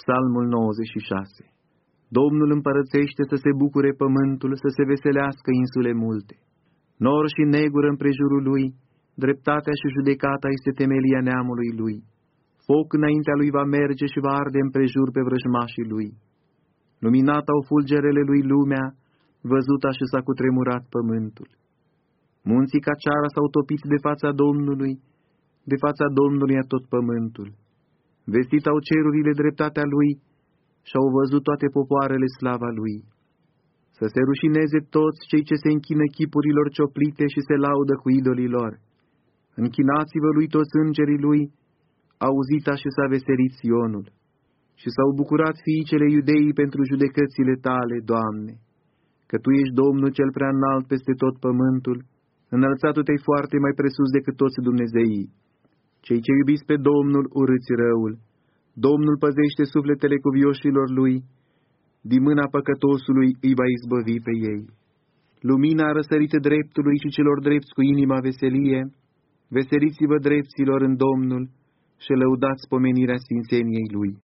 Psalmul 96 Domnul împărățește să se bucure pământul, să se veselească insule multe. Nor și negură împrejurul lui, dreptatea și judecata este temelia neamului lui. Foc înaintea lui va merge și va arde împrejur pe vrăjmașii lui. Luminat au fulgerele lui lumea, văzuta și s-a cutremurat pământul. Munții ca ceara s-au topit de fața Domnului, de fața Domnului a tot pământul. Vestit au cerurile dreptatea lui și au văzut toate popoarele slava lui. Să se rușineze toți cei ce se închină chipurilor cioplite și se laudă cu idolii lor. Închinați-vă lui toți îngerii lui, auzita și s-a veselit Sionul. Și s-au bucurat fiicele iudeii pentru judecățile tale, Doamne, că Tu ești Domnul cel prea înalt peste tot pământul, înălțatul te foarte mai presus decât toți Dumnezeii. Cei ce iubiți pe Domnul urâți răul. Domnul păzește sufletele cuvioșilor lui, din mâna păcătosului îi va izbăvi pe ei. Lumina a răsărit dreptului și celor drepți cu inima veselie, veseliți-vă drepților în Domnul și lăudați pomenirea sfințeniei Lui.